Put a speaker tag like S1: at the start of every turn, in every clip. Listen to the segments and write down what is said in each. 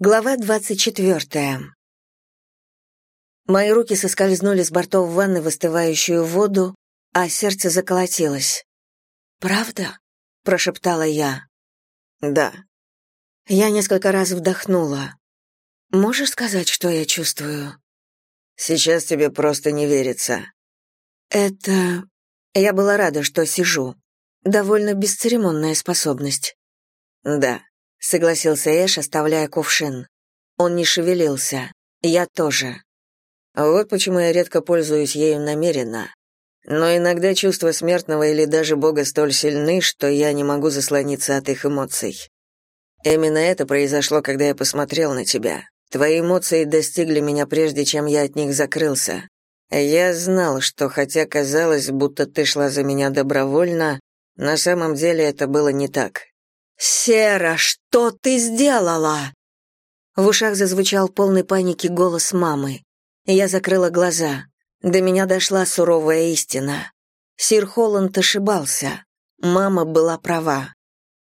S1: Глава двадцать четвертая. Мои руки соскользнули с бортов ванны в остывающую воду, а сердце заколотилось. «Правда?» — прошептала я.
S2: «Да».
S1: Я несколько раз вдохнула. «Можешь сказать, что я чувствую?»
S2: «Сейчас тебе просто не верится».
S1: «Это...» Я была рада, что сижу. Довольно бесцеремонная способность.
S2: «Да», —
S1: согласился Эш, оставляя кувшин. Он не шевелился. Я тоже.
S2: Вот почему я редко пользуюсь ею намеренно. Но иногда чувства смертного или даже Бога столь сильны, что я не могу заслониться от их эмоций. Именно это произошло, когда я посмотрел на тебя. Твои эмоции достигли меня прежде, чем я от них закрылся. Я знал, что хотя казалось, будто ты шла за меня добровольно, на самом деле это было не так.
S1: «Сера, что ты сделала?» В ушах зазвучал полный паники голос мамы. Я закрыла глаза. До меня дошла суровая истина. Сир Холланд ошибался. Мама была права.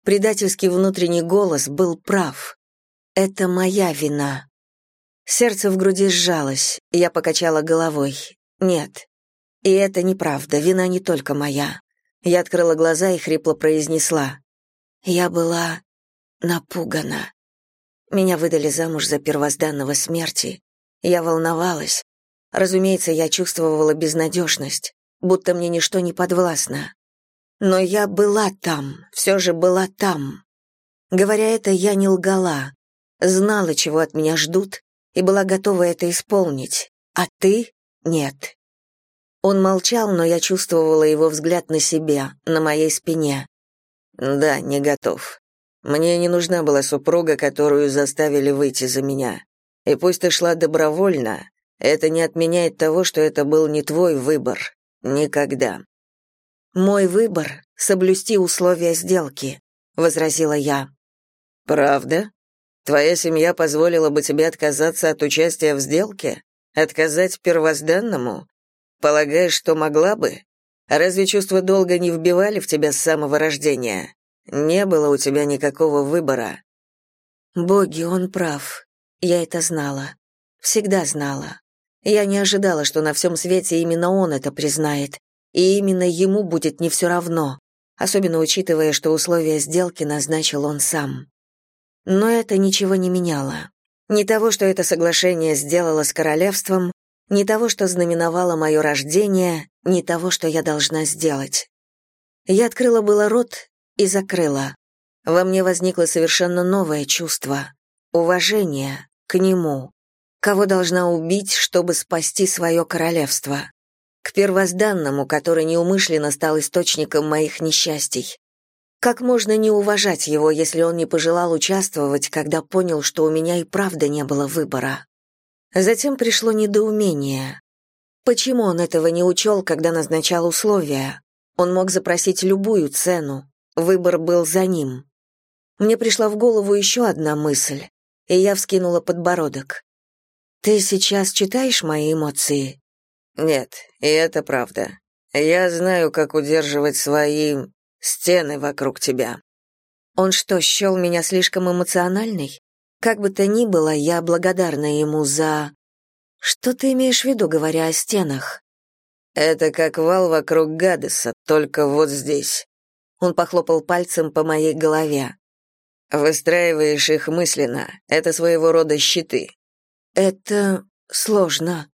S1: Предательский внутренний голос был прав. Это моя вина. Сердце в груди сжалось, я покачала головой. Нет. И это неправда, вина не только моя. Я открыла глаза и хрипло произнесла. Я была напугана. Меня выдали замуж за первозданного смерти. Я волновалась. Разумеется, я чувствовала безнадежность, будто мне ничто не подвластно. Но я была там, все же была там. Говоря это, я не лгала. Знала, чего от меня ждут, и была готова это исполнить. А ты — нет. Он молчал, но я чувствовала его взгляд на себя, на моей спине.
S2: Да, не готов. Мне не нужна была супруга, которую заставили выйти за меня. И пусть ты шла добровольно, это не отменяет того, что это был не твой выбор. Никогда.
S1: Мой выбор — соблюсти условия сделки, — возразила я.
S2: Правда? Твоя семья позволила бы тебе отказаться от участия в сделке? Отказать первозданному? Полагаешь, что могла бы? Разве чувства долга не вбивали в тебя с самого рождения? Не было у тебя никакого выбора.
S1: Боги, он прав. Я это знала. Всегда знала. Я не ожидала, что на всем свете именно он это признает, и именно ему будет не все равно, особенно учитывая, что условия сделки назначил он сам. Но это ничего не меняло. Ни того, что это соглашение сделало с королевством, ни того, что знаменовало мое рождение, ни того, что я должна сделать. Я открыла было рот и закрыла. Во мне возникло совершенно новое чувство — уважение к нему, кого должна убить, чтобы спасти свое королевство, к первозданному, который неумышленно стал источником моих несчастий. Как можно не уважать его, если он не пожелал участвовать, когда понял, что у меня и правда не было выбора? Затем пришло недоумение. Почему он этого не учел, когда назначал условия? Он мог запросить любую цену. Выбор был за ним. Мне пришла в голову еще одна мысль, и я вскинула подбородок. «Ты сейчас читаешь мои эмоции?»
S2: «Нет, и это правда. Я знаю, как удерживать свои стены вокруг тебя».
S1: Он что, счел меня слишком эмоциональной? Как бы то ни было, я благодарна ему за... Что ты имеешь в виду, говоря о стенах?
S2: Это как вал вокруг Гадеса, только вот здесь.
S1: Он похлопал пальцем по моей голове.
S2: Выстраиваешь их мысленно. Это своего рода щиты.
S1: Это сложно.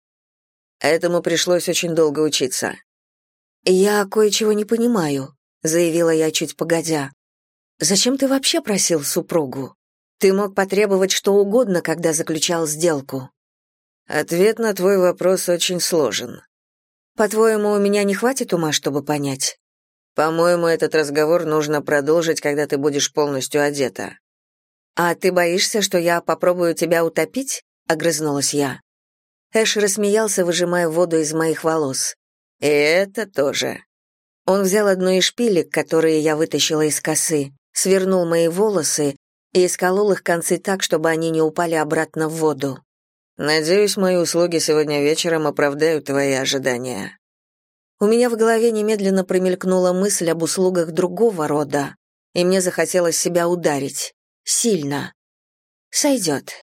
S2: Этому пришлось очень долго учиться.
S1: Я кое-чего не понимаю, заявила я чуть погодя. Зачем ты вообще просил супругу? Ты мог потребовать что угодно, когда заключал сделку.
S2: Ответ на твой вопрос очень сложен.
S1: По-твоему, у меня не хватит ума, чтобы понять?
S2: По-моему, этот разговор нужно продолжить, когда ты будешь полностью одета.
S1: А ты боишься, что я попробую тебя утопить? огрызнулась я. Эш рассмеялся, выжимая воду из моих волос.
S2: И это тоже.
S1: Он взял одну из шпилек, которые я вытащила из косы, свернул мои волосы и исколол их концы так, чтобы они не упали обратно в воду.
S2: «Надеюсь, мои услуги сегодня вечером оправдают твои ожидания».
S1: У меня в голове немедленно промелькнула мысль об услугах другого рода, и мне захотелось себя ударить. Сильно. «Сойдет»,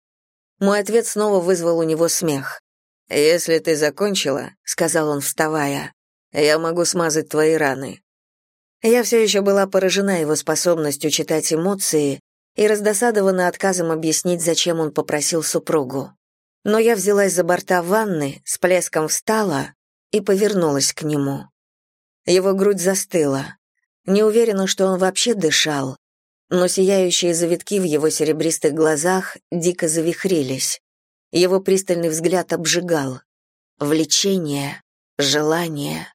S1: Мой ответ снова вызвал у него смех.
S2: «Если ты закончила», — сказал он, вставая, — «я могу смазать твои раны».
S1: Я все еще была поражена его способностью читать эмоции и раздосадована отказом объяснить, зачем он попросил супругу. Но я взялась за борта ванны, с плеском встала и повернулась к нему. Его грудь застыла. Не уверена, что он вообще дышал, но сияющие завитки в его серебристых глазах дико завихрились. Его пристальный взгляд обжигал. Влечение, желание.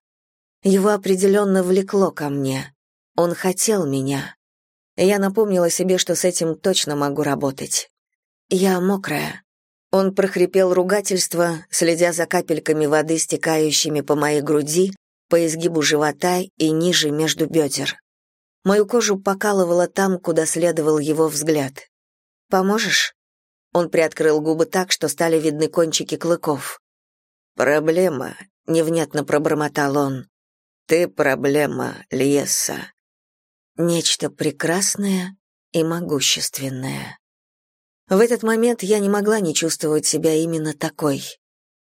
S1: Его определенно влекло ко мне. Он хотел меня. Я напомнила себе, что с этим точно могу работать. Я мокрая. Он прохрипел ругательство, следя за капельками воды, стекающими по моей груди, по изгибу живота и ниже между бедер. Мою кожу покалывало там, куда следовал его взгляд. «Поможешь?» Он приоткрыл губы так, что стали видны кончики клыков.
S2: «Проблема», — невнятно пробормотал он. «Ты проблема, Льесса».
S1: Нечто прекрасное и могущественное. В этот момент я не могла не чувствовать себя именно такой.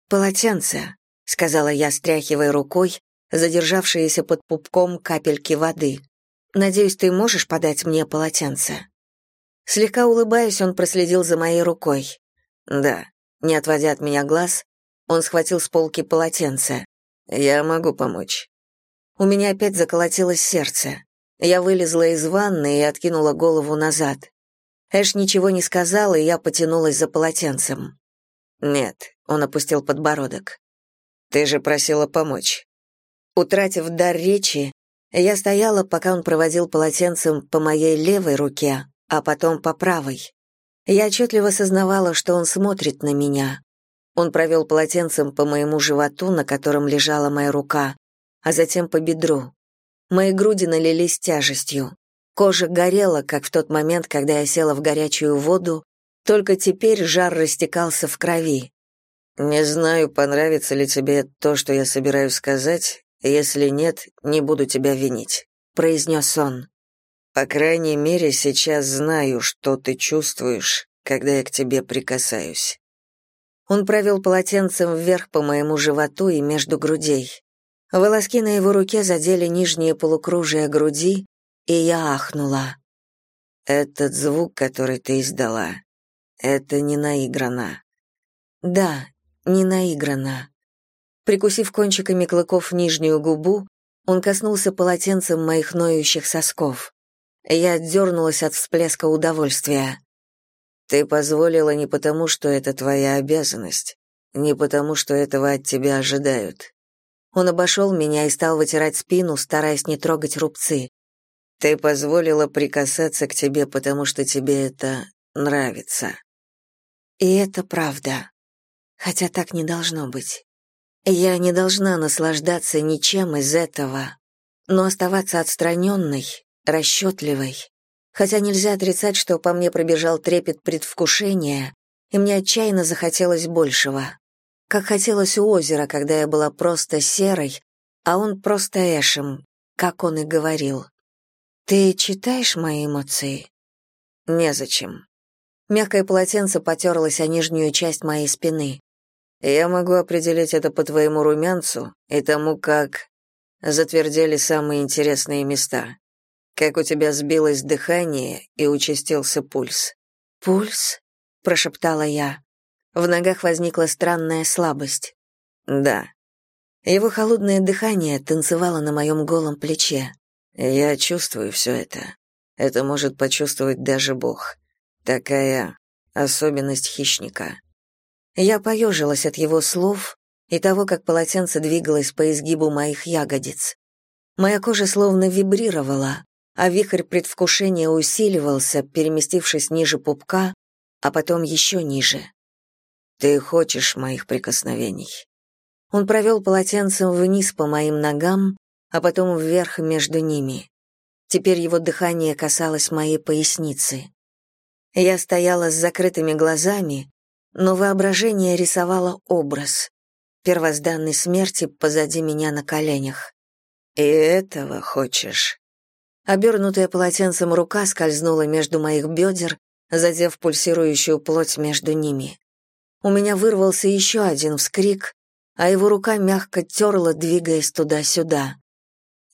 S1: «Полотенце», — сказала я, стряхивая рукой, задержавшиеся под пупком капельки воды. «Надеюсь, ты можешь подать мне полотенце?» Слегка улыбаясь, он проследил за моей рукой.
S2: «Да»,
S1: не отводя от меня глаз, он схватил с полки полотенце.
S2: «Я могу помочь».
S1: У меня опять заколотилось сердце. Я вылезла из ванны и откинула голову назад. Эш ничего не сказал, и я потянулась за полотенцем.
S2: «Нет», — он опустил подбородок. «Ты же просила помочь».
S1: Утратив дар речи, я стояла, пока он проводил полотенцем по моей левой руке, а потом по правой. Я отчетливо сознавала, что он смотрит на меня. Он провел полотенцем по моему животу, на котором лежала моя рука, а затем по бедру. Мои груди налились тяжестью. Кожа горела, как в тот момент, когда я села в горячую воду, только теперь жар растекался в крови.
S2: «Не знаю, понравится ли тебе то, что я собираюсь сказать. Если нет, не буду тебя винить», — произнес он. По крайней мере, сейчас знаю, что ты чувствуешь, когда я к тебе прикасаюсь.
S1: Он провел полотенцем вверх по моему животу и между грудей. Волоски на его руке задели нижние полукружия груди, и я ахнула.
S2: Этот звук, который ты издала, это не наиграно.
S1: Да, не наиграно. Прикусив кончиками клыков нижнюю губу, он коснулся полотенцем моих ноющих сосков. Я дернулась от всплеска удовольствия.
S2: Ты позволила не потому, что это твоя обязанность, не потому, что этого от тебя ожидают.
S1: Он обошел меня и стал вытирать спину, стараясь не трогать рубцы.
S2: Ты позволила прикасаться к тебе, потому что тебе это нравится.
S1: И это правда. Хотя так не должно быть. Я не должна наслаждаться ничем из этого, но оставаться отстраненной расчетливой. Хотя нельзя отрицать, что по мне пробежал трепет предвкушения, и мне отчаянно захотелось большего. Как хотелось у озера, когда я была просто серой, а он просто Эшем, как он и говорил. «Ты читаешь мои эмоции?»
S2: «Незачем».
S1: Мягкое полотенце потерлось о нижнюю часть моей спины.
S2: «Я могу определить это по твоему румянцу и тому, как затвердели самые интересные места как у тебя сбилось дыхание и участился пульс.
S1: «Пульс?» — прошептала я. В ногах возникла странная слабость.
S2: «Да».
S1: Его холодное дыхание танцевало на моем голом плече.
S2: «Я чувствую все это. Это может почувствовать даже Бог. Такая особенность хищника».
S1: Я поежилась от его слов и того, как полотенце двигалось по изгибу моих ягодиц. Моя кожа словно вибрировала, а вихрь предвкушения усиливался, переместившись ниже пупка, а потом еще ниже.
S2: «Ты хочешь моих прикосновений?»
S1: Он провел полотенцем вниз по моим ногам, а потом вверх между ними. Теперь его дыхание касалось моей поясницы. Я стояла с закрытыми глазами, но воображение рисовало образ первозданной смерти позади меня на коленях.
S2: «И этого хочешь?»
S1: Обернутая полотенцем рука скользнула между моих бедер, задев пульсирующую плоть между ними. У меня вырвался еще один вскрик, а его рука мягко терла, двигаясь туда-сюда.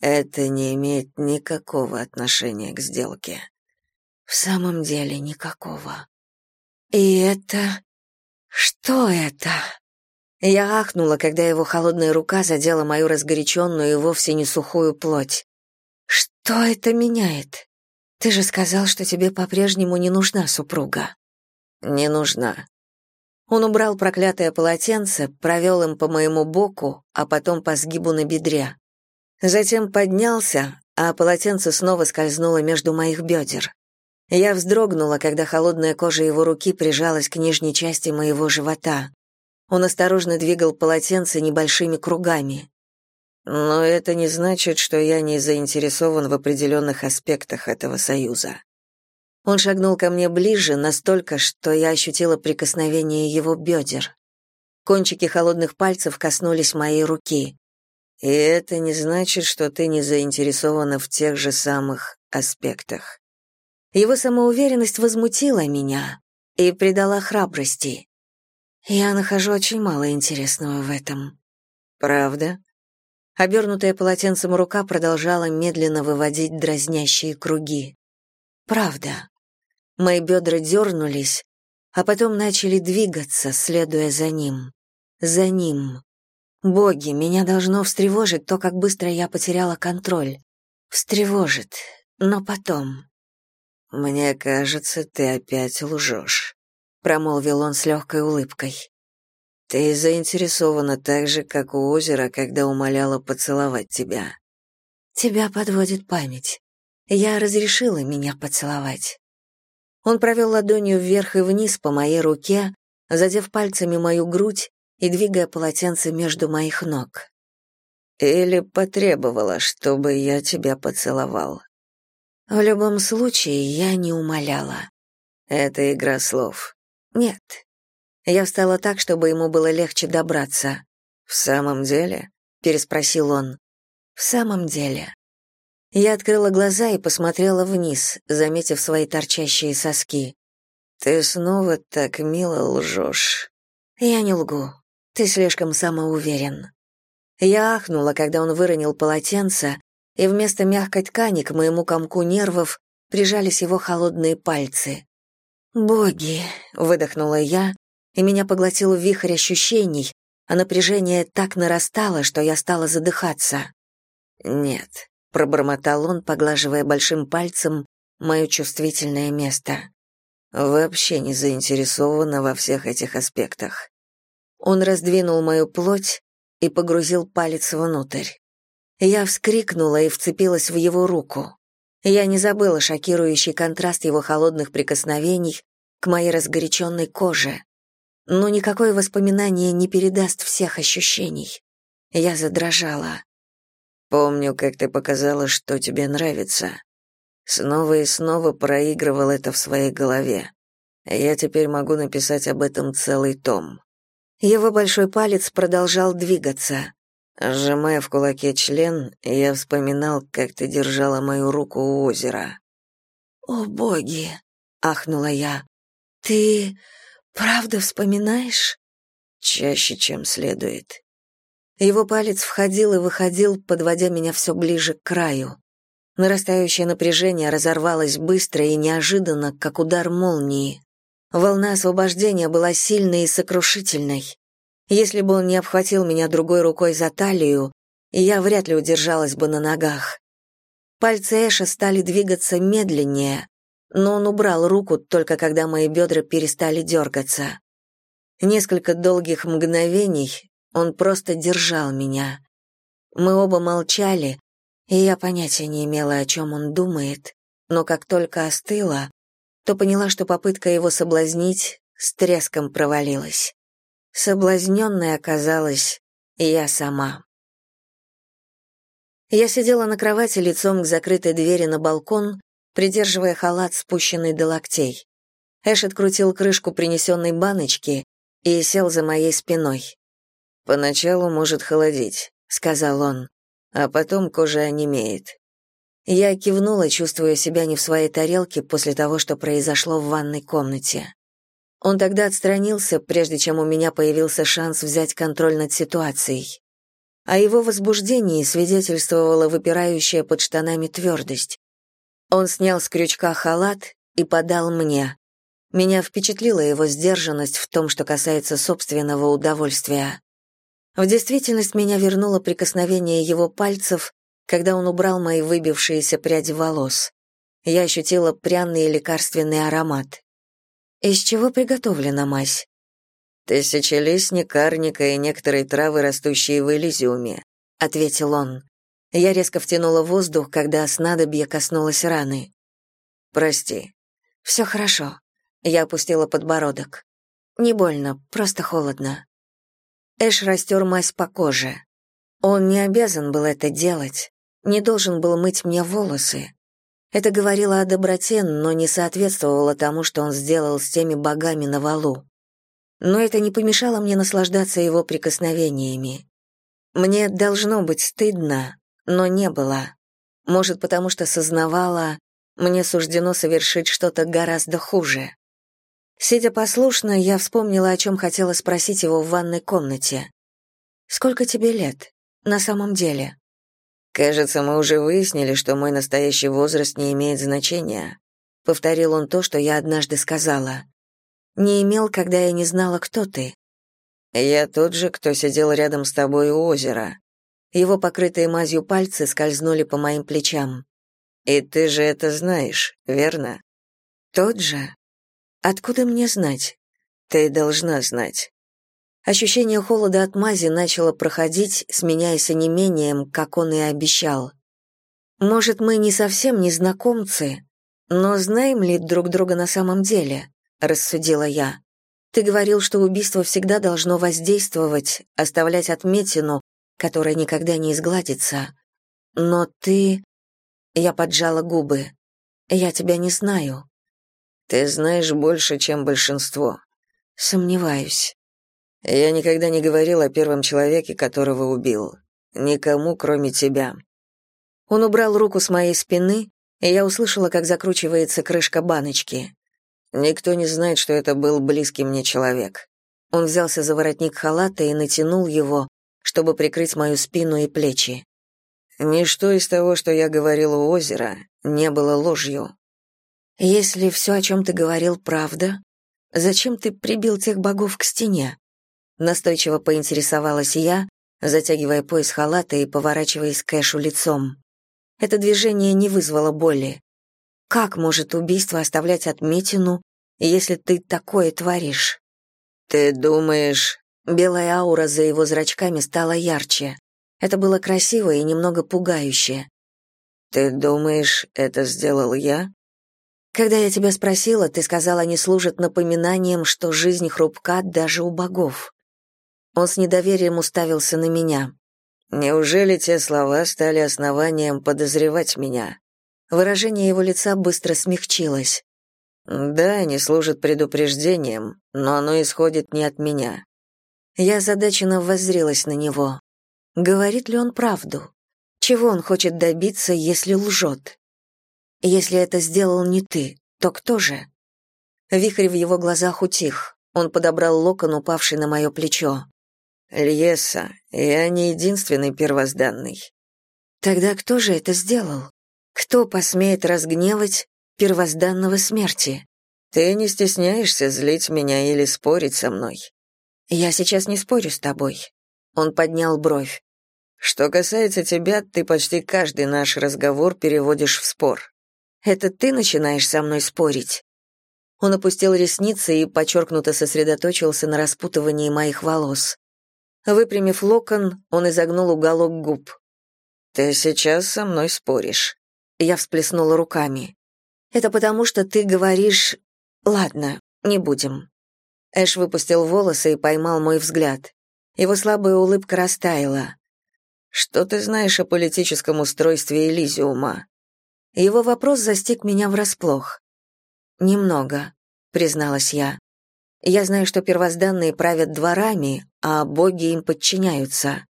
S2: Это не имеет никакого отношения к сделке.
S1: В самом деле никакого. И это... Что это? Я ахнула, когда его холодная рука задела мою разгоряченную и вовсе не сухую плоть. Что это меняет? Ты же сказал, что тебе по-прежнему не нужна супруга.
S2: Не нужна.
S1: Он убрал проклятое полотенце, провел им по моему боку, а потом по сгибу на бедре. Затем поднялся, а полотенце снова скользнуло между моих бедер. Я вздрогнула, когда холодная кожа его руки прижалась к нижней части моего живота. Он осторожно двигал полотенце небольшими кругами.
S2: Но это не значит, что я не заинтересован в определенных аспектах этого союза.
S1: Он шагнул ко мне ближе, настолько, что я ощутила прикосновение его бедер. Кончики холодных пальцев коснулись моей руки.
S2: И это не значит, что ты не заинтересована в тех же самых аспектах.
S1: Его самоуверенность возмутила меня и придала храбрости. Я нахожу очень мало интересного в этом.
S2: Правда?
S1: Обернутая полотенцем рука продолжала медленно выводить дразнящие круги. Правда. Мои бедра дернулись, а потом начали двигаться, следуя за ним. За ним. Боги, меня должно встревожить то, как быстро я потеряла контроль. Встревожит, но потом.
S2: «Мне кажется, ты опять лжешь», — промолвил он с легкой улыбкой. «Ты заинтересована так же, как у озера, когда умоляла поцеловать тебя».
S1: «Тебя подводит память. Я разрешила меня поцеловать». Он провел ладонью вверх и вниз по моей руке, задев пальцами мою грудь и двигая полотенце между моих ног.
S2: Или потребовала, чтобы я тебя поцеловал.
S1: В любом случае, я не умоляла.
S2: Это игра слов.
S1: Нет. Я встала так, чтобы ему было легче добраться.
S2: В самом деле?
S1: переспросил он. В самом деле. Я открыла глаза и посмотрела вниз, заметив свои торчащие соски.
S2: Ты снова так мило лжешь.
S1: Я не лгу. Ты слишком самоуверен. Я ахнула, когда он выронил полотенце, и вместо мягкой ткани к моему комку нервов прижались его холодные пальцы. «Боги!» — выдохнула я, и меня поглотил вихрь ощущений, а напряжение так нарастало, что я стала задыхаться.
S2: «Нет», —
S1: пробормотал он, поглаживая большим пальцем мое чувствительное место.
S2: «Вообще не заинтересована во всех этих аспектах.
S1: Он раздвинул мою плоть и погрузил палец внутрь. Я вскрикнула и вцепилась в его руку. Я не забыла шокирующий контраст его холодных прикосновений к моей разгоряченной коже. Но никакое воспоминание не передаст всех ощущений. Я задрожала.
S2: «Помню, как ты показала, что тебе нравится. Снова и снова проигрывал это в своей голове. Я теперь могу написать об этом целый том.
S1: Его большой палец продолжал двигаться.
S2: Сжимая в кулаке член, я вспоминал, как ты держала мою руку у озера.
S1: «О, боги!» — ахнула я. «Ты правда вспоминаешь?»
S2: «Чаще, чем следует».
S1: Его палец входил и выходил, подводя меня все ближе к краю. Нарастающее напряжение разорвалось быстро и неожиданно, как удар молнии. Волна освобождения была сильной и сокрушительной. Если бы он не обхватил меня другой рукой за талию, я вряд ли удержалась бы на ногах. Пальцы Эша стали двигаться медленнее, но он убрал руку только когда мои бедра перестали дергаться. Несколько долгих мгновений он просто держал меня. Мы оба молчали, и я понятия не имела, о чем он думает, но как только остыла, то поняла, что попытка его соблазнить с треском провалилась. Соблазненной оказалась я сама. Я сидела на кровати лицом к закрытой двери на балкон, придерживая халат, спущенный до локтей. Эш открутил крышку принесенной баночки и сел за моей спиной.
S2: «Поначалу может холодить», — сказал он, — «а потом кожа онемеет.
S1: Я кивнула, чувствуя себя не в своей тарелке после того, что произошло в ванной комнате. Он тогда отстранился, прежде чем у меня появился шанс взять контроль над ситуацией. О его возбуждении свидетельствовала выпирающая под штанами твердость. Он снял с крючка халат и подал мне. Меня впечатлила его сдержанность в том, что касается собственного удовольствия. В действительность меня вернуло прикосновение его пальцев, когда он убрал мои выбившиеся пряди волос. Я ощутила пряный лекарственный аромат. Из чего приготовлена мазь?
S2: Тысячелистник, карника и некоторые травы, растущие в Элизиуме,
S1: ответил он. Я резко втянула воздух, когда снадобье коснулось раны.
S2: Прости.
S1: «Все хорошо. Я опустила подбородок. Не больно, просто холодно. Эш растер мазь по коже. Он не обязан был это делать, не должен был мыть мне волосы. Это говорило о доброте, но не соответствовало тому, что он сделал с теми богами на валу. Но это не помешало мне наслаждаться его прикосновениями. Мне должно быть стыдно, но не было. Может, потому что сознавала, мне суждено совершить что-то гораздо хуже. Сидя послушно, я вспомнила, о чем хотела спросить его в ванной комнате. «Сколько тебе лет? На самом деле?»
S2: «Кажется, мы уже выяснили, что мой настоящий возраст не имеет значения», — повторил он то, что я однажды сказала.
S1: «Не имел, когда я не знала, кто ты».
S2: «Я тот же, кто сидел рядом с тобой у озера».
S1: Его покрытые мазью пальцы скользнули по моим плечам.
S2: «И ты же это знаешь, верно?»
S1: «Тот же?» Откуда мне знать?
S2: Ты должна знать.
S1: Ощущение холода от мази начало проходить, сменяясь онемением, как он и обещал. Может, мы не совсем незнакомцы, но знаем ли друг друга на самом деле? рассудила я. Ты говорил, что убийство всегда должно воздействовать, оставлять отметину, которая никогда не изгладится. Но ты... Я поджала губы. Я тебя не знаю.
S2: Ты знаешь больше, чем большинство.
S1: Сомневаюсь.
S2: Я никогда не говорил о первом человеке, которого убил. Никому, кроме тебя.
S1: Он убрал руку с моей спины, и я услышала, как закручивается крышка баночки.
S2: Никто не знает, что это был близкий мне человек.
S1: Он взялся за воротник халата и натянул его, чтобы прикрыть мою спину и плечи.
S2: Ничто из того, что я говорил у озера, не было ложью.
S1: Если все, о чем ты говорил, правда, зачем ты прибил тех богов к стене? Настойчиво поинтересовалась я, затягивая пояс халата и поворачиваясь к Эшу лицом. Это движение не вызвало боли. Как может убийство оставлять отметину, если ты такое творишь?
S2: Ты думаешь,
S1: белая аура за его зрачками стала ярче. Это было красиво и немного пугающе.
S2: Ты думаешь, это сделал я?
S1: Когда я тебя спросила, ты сказала, они служат напоминанием, что жизнь хрупка даже у богов. Он с недоверием уставился на меня.
S2: Неужели те слова стали основанием подозревать меня?
S1: Выражение его лица быстро смягчилось.
S2: Да, они служат предупреждением, но оно исходит не от меня.
S1: Я озадаченно воззрилась на него. Говорит ли он правду? Чего он хочет добиться, если лжет? Если это сделал не ты, то кто же? Вихрь в его глазах утих. Он подобрал локон, упавший на мое плечо.
S2: Льеса, я не единственный первозданный.
S1: Тогда кто же это сделал? Кто посмеет разгневать первозданного смерти?
S2: Ты не стесняешься злить меня или спорить со мной?
S1: Я сейчас не спорю с тобой. Он поднял бровь.
S2: Что касается тебя, ты почти каждый наш разговор переводишь в спор.
S1: Это ты начинаешь со мной спорить?» Он опустил ресницы и подчеркнуто сосредоточился на распутывании моих волос. Выпрямив локон, он изогнул уголок губ.
S2: «Ты сейчас со мной споришь».
S1: Я всплеснула руками. «Это потому, что ты говоришь... Ладно, не будем». Эш выпустил волосы и поймал мой взгляд. Его слабая улыбка растаяла.
S2: «Что ты знаешь о политическом устройстве Элизиума?»
S1: Его вопрос застиг меня врасплох. «Немного», — призналась я. «Я знаю, что первозданные правят дворами, а боги им подчиняются».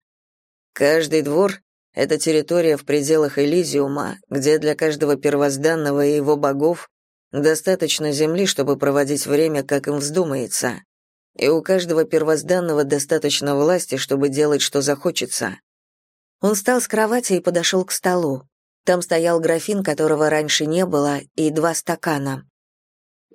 S2: «Каждый двор — это территория в пределах Элизиума, где для каждого первозданного и его богов Достаточно земли, чтобы проводить время, как им вздумается. И у каждого первозданного достаточно власти, чтобы делать, что захочется.
S1: Он встал с кровати и подошел к столу. Там стоял графин, которого раньше не было, и два стакана.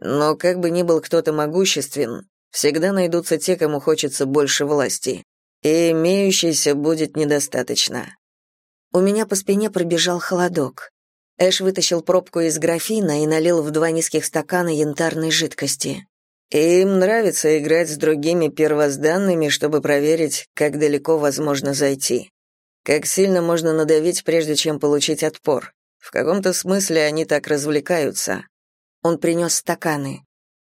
S2: Но как бы ни был кто-то могуществен, всегда найдутся те, кому хочется больше власти. И имеющейся будет недостаточно.
S1: У меня по спине пробежал холодок. Эш вытащил пробку из графина и налил в два низких стакана янтарной жидкости.
S2: Им нравится играть с другими первозданными, чтобы проверить, как далеко возможно зайти. Как сильно можно надавить, прежде чем получить отпор. В каком-то смысле они так развлекаются.
S1: Он принес стаканы.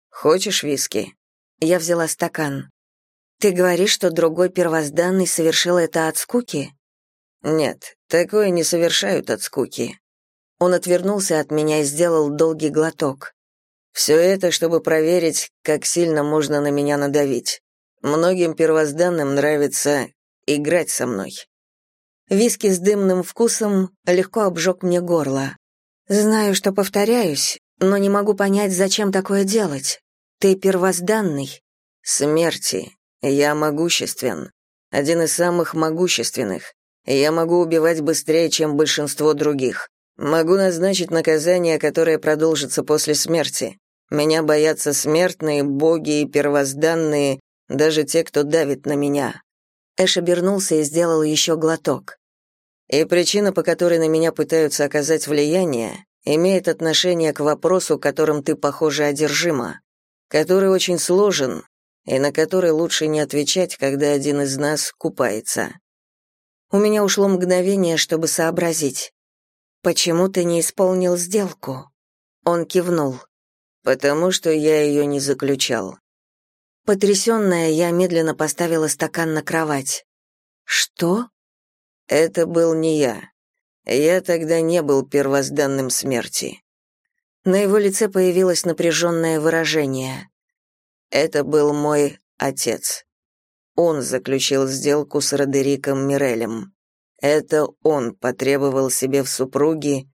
S2: Хочешь виски?
S1: Я взяла стакан. Ты говоришь, что другой первозданный совершил это от скуки?
S2: Нет, такое не совершают от скуки.
S1: Он отвернулся от меня и сделал долгий глоток.
S2: Все это, чтобы проверить, как сильно можно на меня надавить. Многим первозданным нравится играть со мной.
S1: Виски с дымным вкусом легко обжег мне горло. Знаю, что повторяюсь, но не могу понять, зачем такое делать. Ты первозданный.
S2: Смерти. Я могуществен. Один из самых могущественных. Я могу убивать быстрее, чем большинство других. Могу назначить наказание, которое продолжится после смерти. Меня боятся смертные, боги и первозданные, даже те, кто давит на меня.
S1: Эш обернулся и сделал еще глоток.
S2: И причина, по которой на меня пытаются оказать влияние, имеет отношение к вопросу, которым ты, похоже, одержима, который очень сложен и на который лучше не отвечать, когда один из нас купается.
S1: У меня ушло мгновение, чтобы сообразить. «Почему ты не исполнил сделку?» Он кивнул.
S2: «Потому что я ее не заключал».
S1: Потрясенная, я медленно поставила стакан на кровать. «Что?»
S2: Это был не я. Я тогда не был первозданным смерти.
S1: На его лице появилось напряженное выражение.
S2: Это был мой отец. Он заключил сделку с Родериком Мирелем. Это он потребовал себе в супруги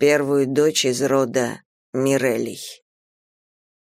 S2: первую дочь из рода Мирелей.